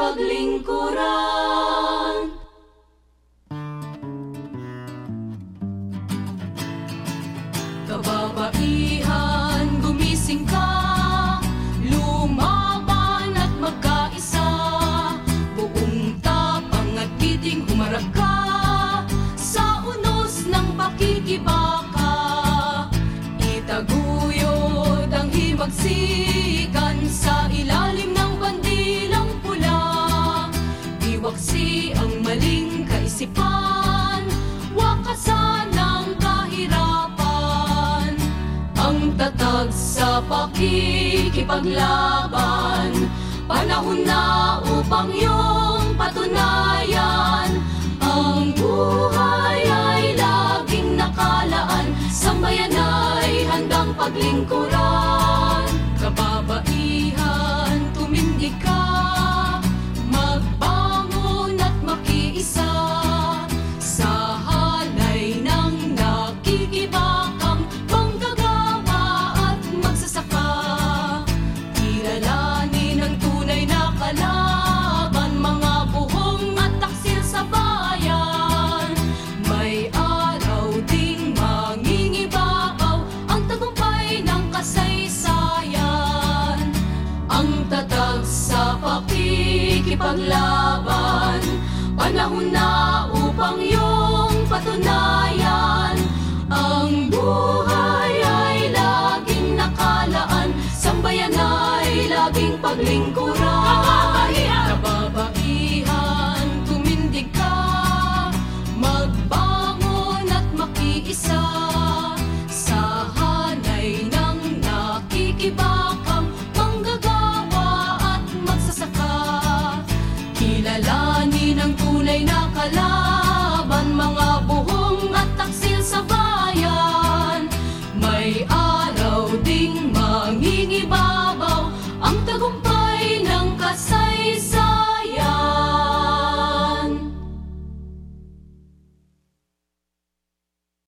paglingkuran. Kababaihan kaisipan Wakasan ang kahirapan. Ang tatag sa pakikipaglaban Panahon na upang iyong patunayan. Ang buhay ay laging nakalaan Sambayan ay handang paglingkuran makipaglaban Panahon na upang iyong patunayan. Ang buhay ay laging nakalaan. Sambayan ay laging paglingkuran. alive.